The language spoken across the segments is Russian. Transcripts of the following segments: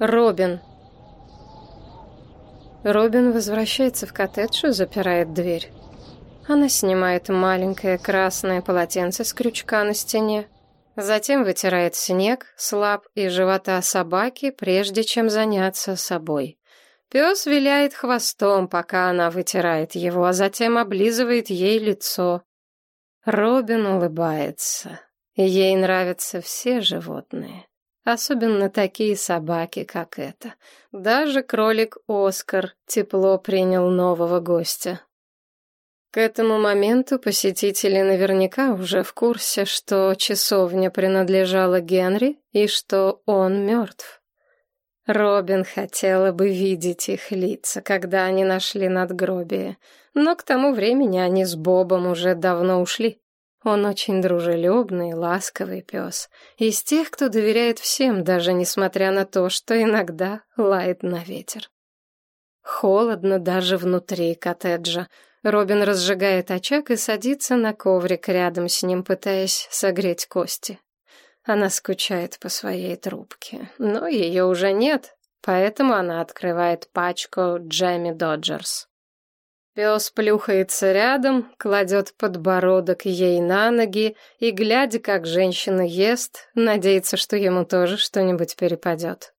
Робин. Робин возвращается в коттедж и запирает дверь. Она снимает маленькое красное полотенце с крючка на стене, затем вытирает снег с лап и живота собаки, прежде чем заняться собой. Пес виляет хвостом, пока она вытирает его, а затем облизывает ей лицо. Робин улыбается. Ей нравятся все животные. Особенно такие собаки, как эта. Даже кролик Оскар тепло принял нового гостя. К этому моменту посетители наверняка уже в курсе, что часовня принадлежала Генри и что он мертв. Робин хотела бы видеть их лица, когда они нашли надгробие, но к тому времени они с Бобом уже давно ушли. Он очень дружелюбный, ласковый пес. Из тех, кто доверяет всем, даже несмотря на то, что иногда лает на ветер. Холодно даже внутри коттеджа. Робин разжигает очаг и садится на коврик рядом с ним, пытаясь согреть кости. Она скучает по своей трубке, но ее уже нет, поэтому она открывает пачку Джемми Доджерс. Пес плюхается рядом, кладет подбородок ей на ноги и, глядя, как женщина ест, надеется, что ему тоже что-нибудь перепадет.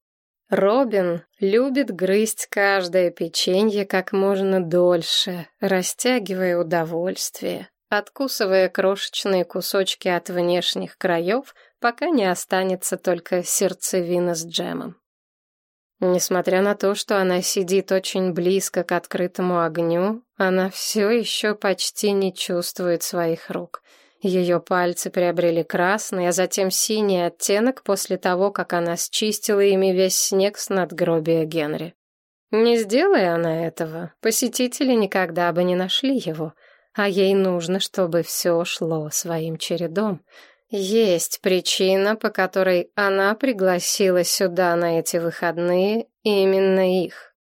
Робин любит грызть каждое печенье как можно дольше, растягивая удовольствие, откусывая крошечные кусочки от внешних краев, пока не останется только сердцевина с джемом. Несмотря на то, что она сидит очень близко к открытому огню, она все еще почти не чувствует своих рук. Ее пальцы приобрели красный, а затем синий оттенок после того, как она счистила ими весь снег с надгробия Генри. Не сделая она этого, посетители никогда бы не нашли его, а ей нужно, чтобы все шло своим чередом — есть причина, по которой она пригласила сюда на эти выходные именно их.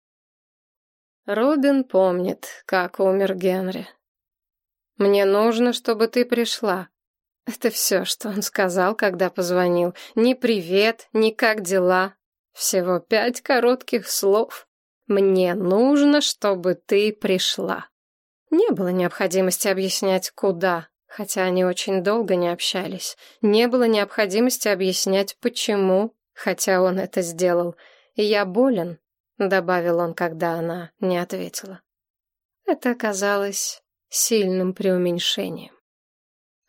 Робин помнит, как умер Генри. «Мне нужно, чтобы ты пришла». Это все, что он сказал, когда позвонил. Ни привет, ни как дела. Всего пять коротких слов. «Мне нужно, чтобы ты пришла». Не было необходимости объяснять, куда хотя они очень долго не общались. Не было необходимости объяснять, почему, хотя он это сделал. «Я болен», — добавил он, когда она не ответила. Это оказалось сильным преуменьшением.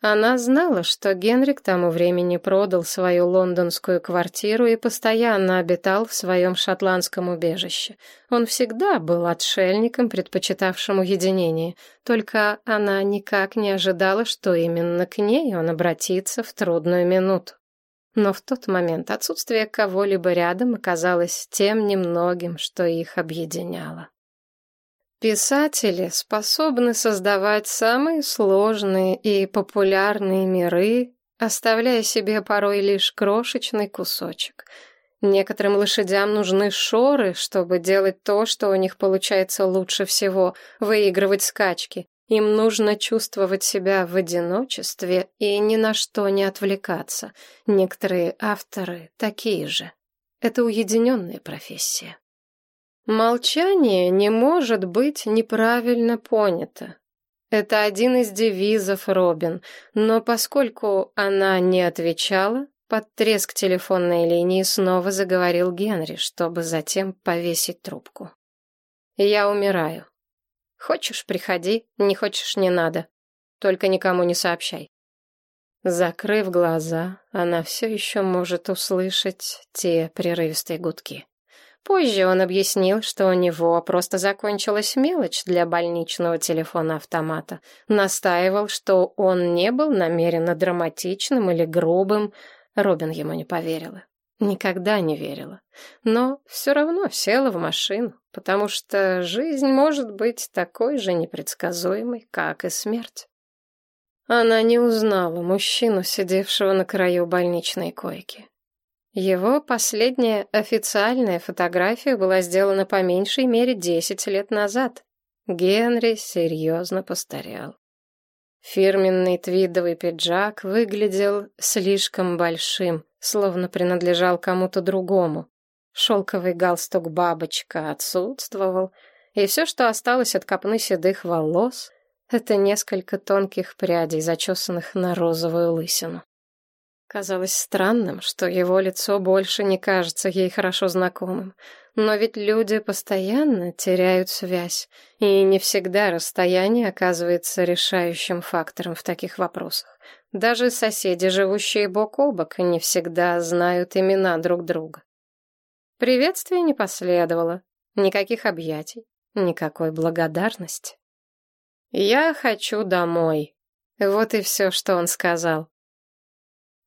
Она знала, что Генри к тому времени продал свою лондонскую квартиру и постоянно обитал в своем шотландском убежище. Он всегда был отшельником, предпочитавшим уединение, только она никак не ожидала, что именно к ней он обратится в трудную минуту. Но в тот момент отсутствие кого-либо рядом оказалось тем немногим, что их объединяло. Писатели способны создавать самые сложные и популярные миры, оставляя себе порой лишь крошечный кусочек. Некоторым лошадям нужны шоры, чтобы делать то, что у них получается лучше всего — выигрывать скачки. Им нужно чувствовать себя в одиночестве и ни на что не отвлекаться. Некоторые авторы такие же. Это уединенная профессия. Молчание не может быть неправильно понято. Это один из девизов Робин, но поскольку она не отвечала, под треск телефонной линии снова заговорил Генри, чтобы затем повесить трубку. «Я умираю. Хочешь — приходи, не хочешь — не надо. Только никому не сообщай». Закрыв глаза, она все еще может услышать те прерывистые гудки. Позже он объяснил, что у него просто закончилась мелочь для больничного телефона-автомата. Настаивал, что он не был намеренно драматичным или грубым. Робин ему не поверила. Никогда не верила. Но все равно села в машину, потому что жизнь может быть такой же непредсказуемой, как и смерть. Она не узнала мужчину, сидевшего на краю больничной койки. Его последняя официальная фотография была сделана по меньшей мере десять лет назад. Генри серьезно постарел. Фирменный твидовый пиджак выглядел слишком большим, словно принадлежал кому-то другому. Шелковый галстук-бабочка отсутствовал, и все, что осталось от копны седых волос, это несколько тонких прядей, зачесанных на розовую лысину. Казалось странным, что его лицо больше не кажется ей хорошо знакомым. Но ведь люди постоянно теряют связь, и не всегда расстояние оказывается решающим фактором в таких вопросах. Даже соседи, живущие бок о бок, не всегда знают имена друг друга. Приветствия не последовало, никаких объятий, никакой благодарности. «Я хочу домой». Вот и все, что он сказал.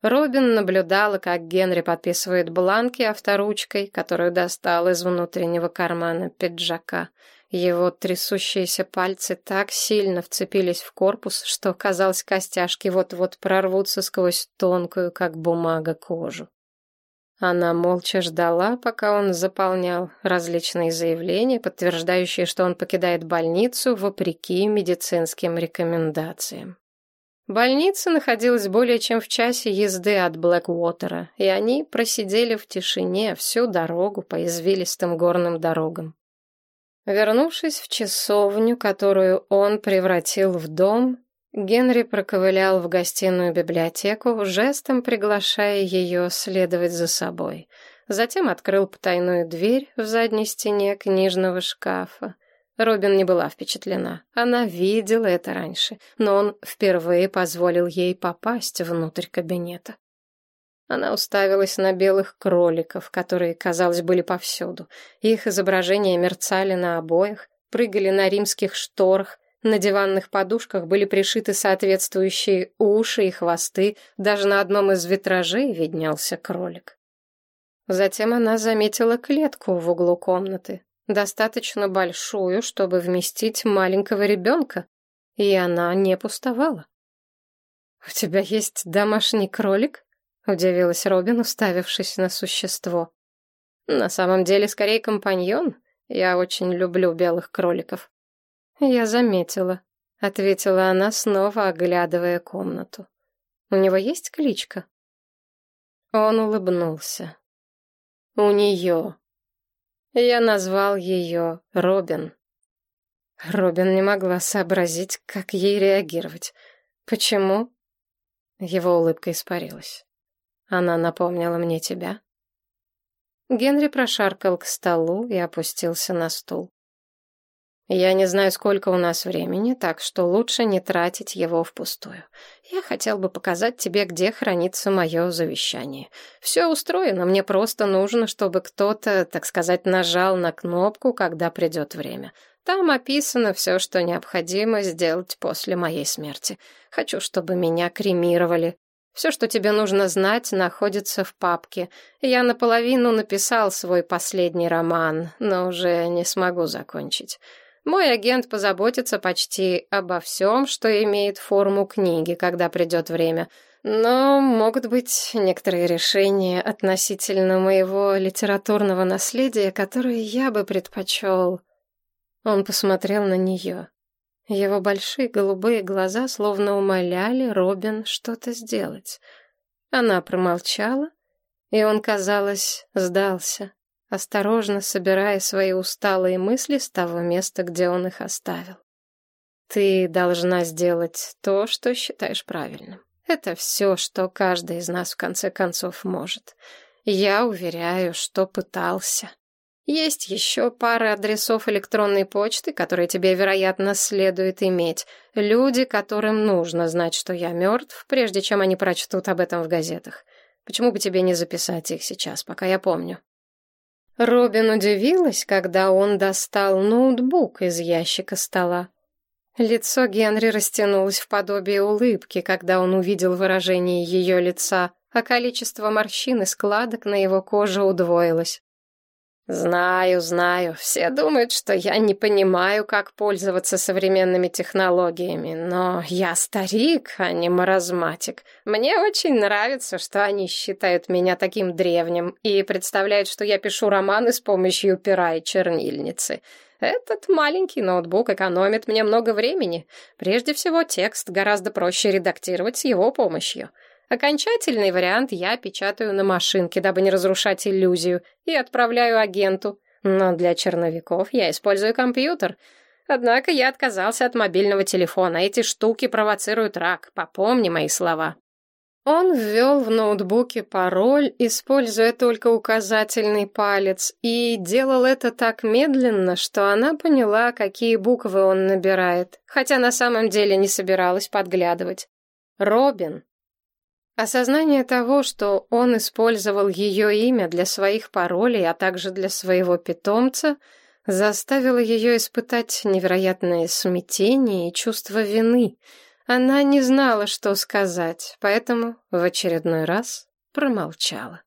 Робин наблюдала, как Генри подписывает бланки авторучкой, которую достал из внутреннего кармана пиджака. Его трясущиеся пальцы так сильно вцепились в корпус, что, казалось, костяшки вот-вот прорвутся сквозь тонкую, как бумага, кожу. Она молча ждала, пока он заполнял различные заявления, подтверждающие, что он покидает больницу вопреки медицинским рекомендациям. Больница находилась более чем в часе езды от Блэквотера, и они просидели в тишине всю дорогу по извилистым горным дорогам. Вернувшись в часовню, которую он превратил в дом, Генри проковылял в гостиную библиотеку, жестом приглашая ее следовать за собой. Затем открыл потайную дверь в задней стене книжного шкафа. Робин не была впечатлена. Она видела это раньше, но он впервые позволил ей попасть внутрь кабинета. Она уставилась на белых кроликов, которые, казалось, были повсюду. Их изображения мерцали на обоях, прыгали на римских шторах, на диванных подушках были пришиты соответствующие уши и хвосты, даже на одном из витражей виднелся кролик. Затем она заметила клетку в углу комнаты, достаточно большую, чтобы вместить маленького ребенка, и она не пустовала. «У тебя есть домашний кролик?» — удивилась Робин, уставившись на существо. «На самом деле, скорее компаньон. Я очень люблю белых кроликов». «Я заметила», — ответила она, снова оглядывая комнату. «У него есть кличка?» Он улыбнулся. «У нее». Я назвал ее Робин. Робин не могла сообразить, как ей реагировать. «Почему?» Его улыбка испарилась. Она напомнила мне тебя. Генри прошаркал к столу и опустился на стул. Я не знаю, сколько у нас времени, так что лучше не тратить его впустую. Я хотел бы показать тебе, где хранится мое завещание. Все устроено, мне просто нужно, чтобы кто-то, так сказать, нажал на кнопку, когда придет время. Там описано все, что необходимо сделать после моей смерти. Хочу, чтобы меня кремировали. Все, что тебе нужно знать, находится в папке. Я наполовину написал свой последний роман, но уже не смогу закончить. Мой агент позаботится почти обо всем, что имеет форму книги, когда придет время. Но могут быть некоторые решения относительно моего литературного наследия, которые я бы предпочел. Он посмотрел на нее. Его большие голубые глаза словно умоляли Робин что-то сделать. Она промолчала, и он, казалось, сдался осторожно собирая свои усталые мысли с того места, где он их оставил. Ты должна сделать то, что считаешь правильным. Это все, что каждый из нас в конце концов может. Я уверяю, что пытался. Есть еще пара адресов электронной почты, которые тебе, вероятно, следует иметь. Люди, которым нужно знать, что я мертв, прежде чем они прочтут об этом в газетах. Почему бы тебе не записать их сейчас, пока я помню? Робин удивилась, когда он достал ноутбук из ящика стола. Лицо Генри растянулось в подобие улыбки, когда он увидел выражение ее лица, а количество морщин и складок на его коже удвоилось. «Знаю, знаю. Все думают, что я не понимаю, как пользоваться современными технологиями, но я старик, а не маразматик. Мне очень нравится, что они считают меня таким древним и представляют, что я пишу романы с помощью пера и чернильницы. Этот маленький ноутбук экономит мне много времени. Прежде всего, текст гораздо проще редактировать с его помощью». Окончательный вариант я печатаю на машинке, дабы не разрушать иллюзию, и отправляю агенту. Но для черновиков я использую компьютер. Однако я отказался от мобильного телефона. Эти штуки провоцируют рак. Попомни мои слова. Он ввел в ноутбуке пароль, используя только указательный палец, и делал это так медленно, что она поняла, какие буквы он набирает, хотя на самом деле не собиралась подглядывать. Робин. Осознание того, что он использовал ее имя для своих паролей, а также для своего питомца, заставило ее испытать невероятное смятение и чувство вины — она не знала, что сказать, поэтому в очередной раз промолчала.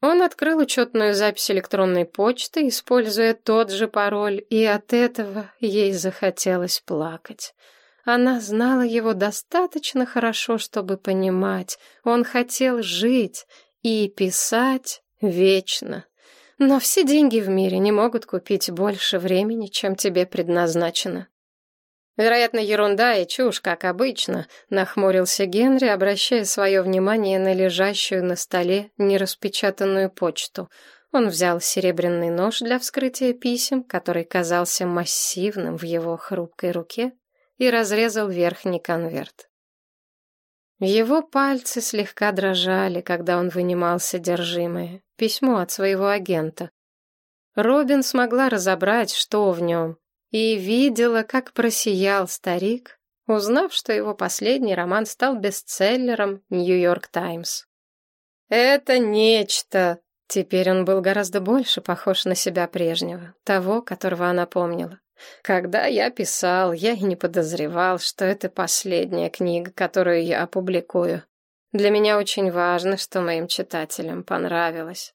Он открыл учетную запись электронной почты, используя тот же пароль, и от этого ей захотелось плакать. Она знала его достаточно хорошо, чтобы понимать, он хотел жить и писать вечно. Но все деньги в мире не могут купить больше времени, чем тебе предназначено. Вероятно, ерунда и чушь, как обычно, нахмурился Генри, обращая свое внимание на лежащую на столе нераспечатанную почту. Он взял серебряный нож для вскрытия писем, который казался массивным в его хрупкой руке, и разрезал верхний конверт. Его пальцы слегка дрожали, когда он вынимал содержимое. Письмо от своего агента. Робин смогла разобрать, что в нем, и видела, как просиял старик, узнав, что его последний роман стал бестселлером «Нью-Йорк Таймс». «Это нечто!» Теперь он был гораздо больше похож на себя прежнего, того, которого она помнила. Когда я писал, я и не подозревал, что это последняя книга, которую я опубликую. Для меня очень важно, что моим читателям понравилось.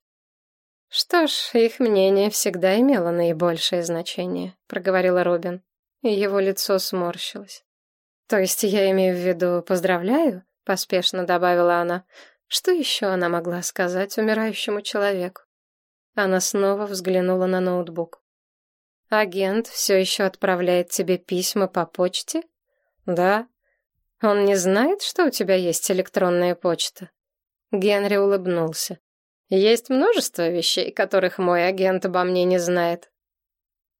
«Что ж, их мнение всегда имело наибольшее значение», — проговорила Робин, и его лицо сморщилось. «То есть я имею в виду «поздравляю», — поспешно добавила она. Что еще она могла сказать умирающему человеку? Она снова взглянула на ноутбук. «Агент все еще отправляет тебе письма по почте?» «Да». «Он не знает, что у тебя есть электронная почта?» Генри улыбнулся. Есть множество вещей, которых мой агент обо мне не знает.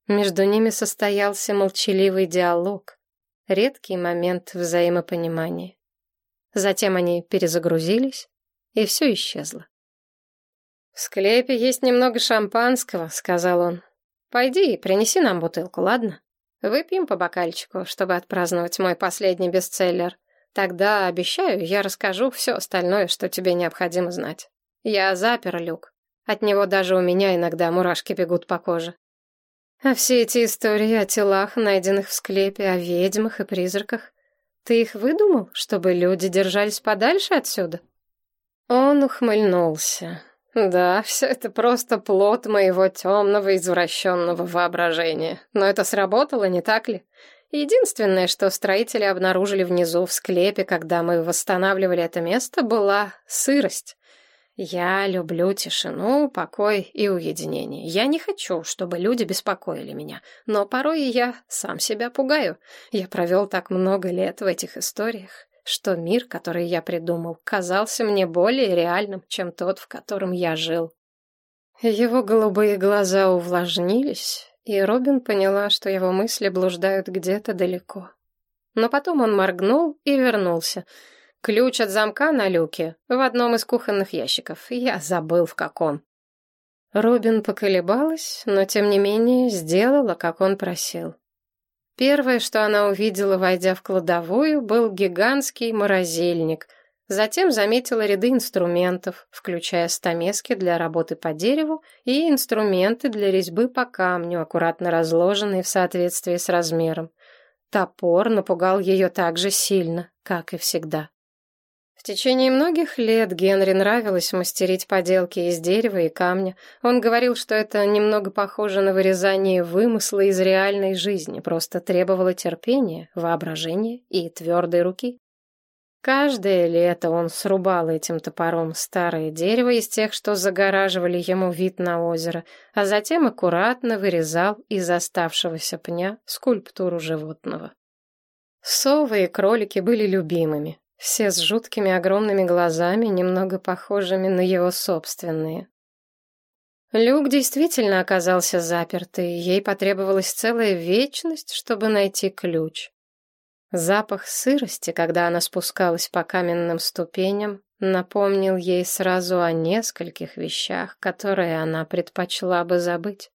Между ними состоялся молчаливый диалог, редкий момент взаимопонимания. Затем они перезагрузились, и все исчезло. «В склепе есть немного шампанского», — сказал он. «Пойди и принеси нам бутылку, ладно? Выпьем по бокальчику, чтобы отпраздновать мой последний бестселлер. Тогда, обещаю, я расскажу все остальное, что тебе необходимо знать». Я запер люк. От него даже у меня иногда мурашки бегут по коже. А все эти истории о телах, найденных в склепе, о ведьмах и призраках, ты их выдумал, чтобы люди держались подальше отсюда? Он ухмыльнулся. Да, все это просто плод моего темного извращенного воображения. Но это сработало, не так ли? Единственное, что строители обнаружили внизу в склепе, когда мы восстанавливали это место, была сырость. Я люблю тишину, покой и уединение. Я не хочу, чтобы люди беспокоили меня, но порой я сам себя пугаю. Я провел так много лет в этих историях, что мир, который я придумал, казался мне более реальным, чем тот, в котором я жил. Его голубые глаза увлажнились, и Робин поняла, что его мысли блуждают где-то далеко. Но потом он моргнул и вернулся — Ключ от замка на люке в одном из кухонных ящиков. Я забыл, в каком. Робин поколебалась, но тем не менее сделала, как он просил. Первое, что она увидела, войдя в кладовую, был гигантский морозильник. Затем заметила ряды инструментов, включая стамески для работы по дереву и инструменты для резьбы по камню, аккуратно разложенные в соответствии с размером. Топор напугал ее так же сильно, как и всегда. Течение многих лет Генри нравилось мастерить поделки из дерева и камня. Он говорил, что это немного похоже на вырезание вымысла из реальной жизни, просто требовало терпения, воображения и твердой руки. Каждое лето он срубал этим топором старое дерево из тех, что загораживали ему вид на озеро, а затем аккуратно вырезал из оставшегося пня скульптуру животного. Совы и кролики были любимыми. Все с жуткими огромными глазами, немного похожими на его собственные. Люк действительно оказался заперт, ей потребовалась целая вечность, чтобы найти ключ. Запах сырости, когда она спускалась по каменным ступеням, напомнил ей сразу о нескольких вещах, которые она предпочла бы забыть.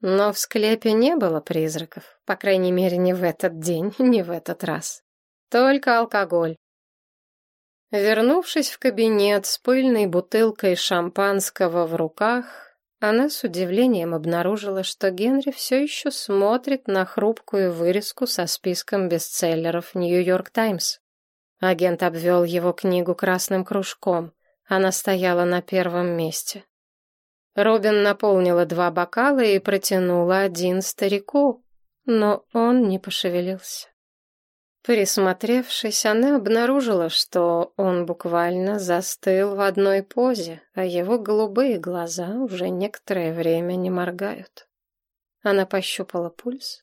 Но в склепе не было призраков, по крайней мере, не в этот день, не в этот раз. Только алкоголь. Вернувшись в кабинет с пыльной бутылкой шампанского в руках, она с удивлением обнаружила, что Генри все еще смотрит на хрупкую вырезку со списком бестселлеров «Нью-Йорк Таймс». Агент обвел его книгу красным кружком. Она стояла на первом месте. Робин наполнила два бокала и протянула один старику, но он не пошевелился. Присмотревшись, она обнаружила, что он буквально застыл в одной позе, а его голубые глаза уже некоторое время не моргают. Она пощупала пульс.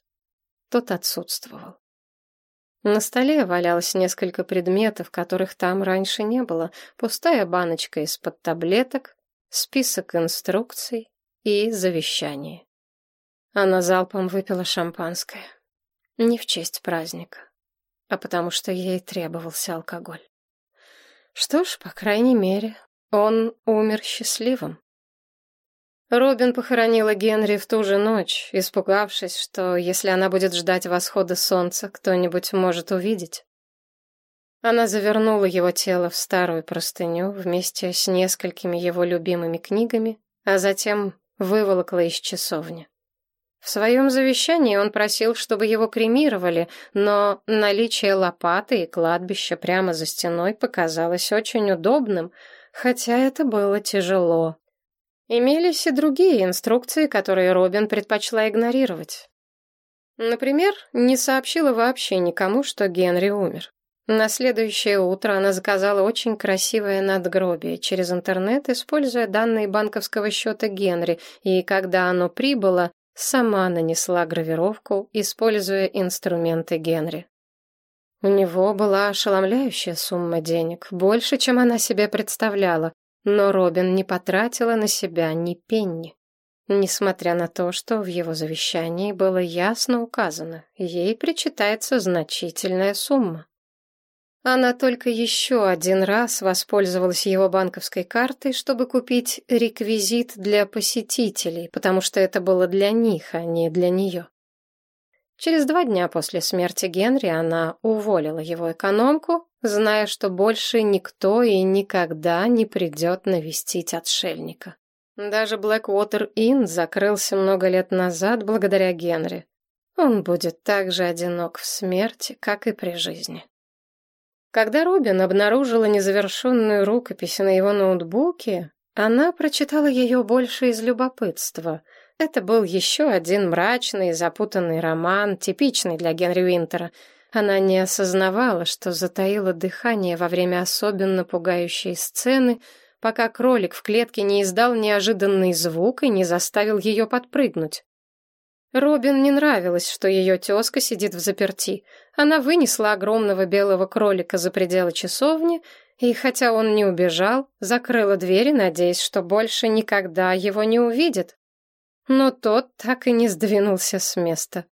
Тот отсутствовал. На столе валялось несколько предметов, которых там раньше не было. Пустая баночка из-под таблеток, список инструкций и завещание. Она залпом выпила шампанское. Не в честь праздника а потому что ей требовался алкоголь. Что ж, по крайней мере, он умер счастливым. Робин похоронила Генри в ту же ночь, испугавшись, что если она будет ждать восхода солнца, кто-нибудь может увидеть. Она завернула его тело в старую простыню вместе с несколькими его любимыми книгами, а затем выволокла из часовни. В своем завещании он просил, чтобы его кремировали, но наличие лопаты и кладбища прямо за стеной показалось очень удобным, хотя это было тяжело. Имелись и другие инструкции, которые Робин предпочла игнорировать. Например, не сообщила вообще никому, что Генри умер. На следующее утро она заказала очень красивое надгробие через интернет, используя данные банковского счета Генри, и когда оно прибыло, сама нанесла гравировку, используя инструменты Генри. У него была ошеломляющая сумма денег, больше, чем она себе представляла, но Робин не потратила на себя ни пенни. Несмотря на то, что в его завещании было ясно указано, ей причитается значительная сумма. Она только еще один раз воспользовалась его банковской картой, чтобы купить реквизит для посетителей, потому что это было для них, а не для нее. Через два дня после смерти Генри она уволила его экономку, зная, что больше никто и никогда не придет навестить отшельника. Даже Blackwater Inn закрылся много лет назад благодаря Генри. Он будет так же одинок в смерти, как и при жизни. Когда Робин обнаружила незавершенную рукопись на его ноутбуке, она прочитала ее больше из любопытства. Это был еще один мрачный, запутанный роман, типичный для Генри Уинтера. Она не осознавала, что затаила дыхание во время особенно пугающей сцены, пока кролик в клетке не издал неожиданный звук и не заставил ее подпрыгнуть. Робин не нравилось, что ее тезка сидит в заперти. Она вынесла огромного белого кролика за пределы часовни, и, хотя он не убежал, закрыла двери, надеясь, что больше никогда его не увидит. Но тот так и не сдвинулся с места.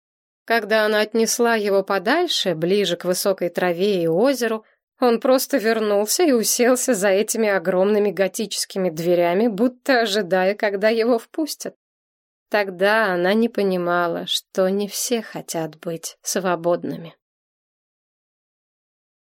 Когда она отнесла его подальше, ближе к высокой траве и озеру, он просто вернулся и уселся за этими огромными готическими дверями, будто ожидая, когда его впустят. Тогда она не понимала, что не все хотят быть свободными.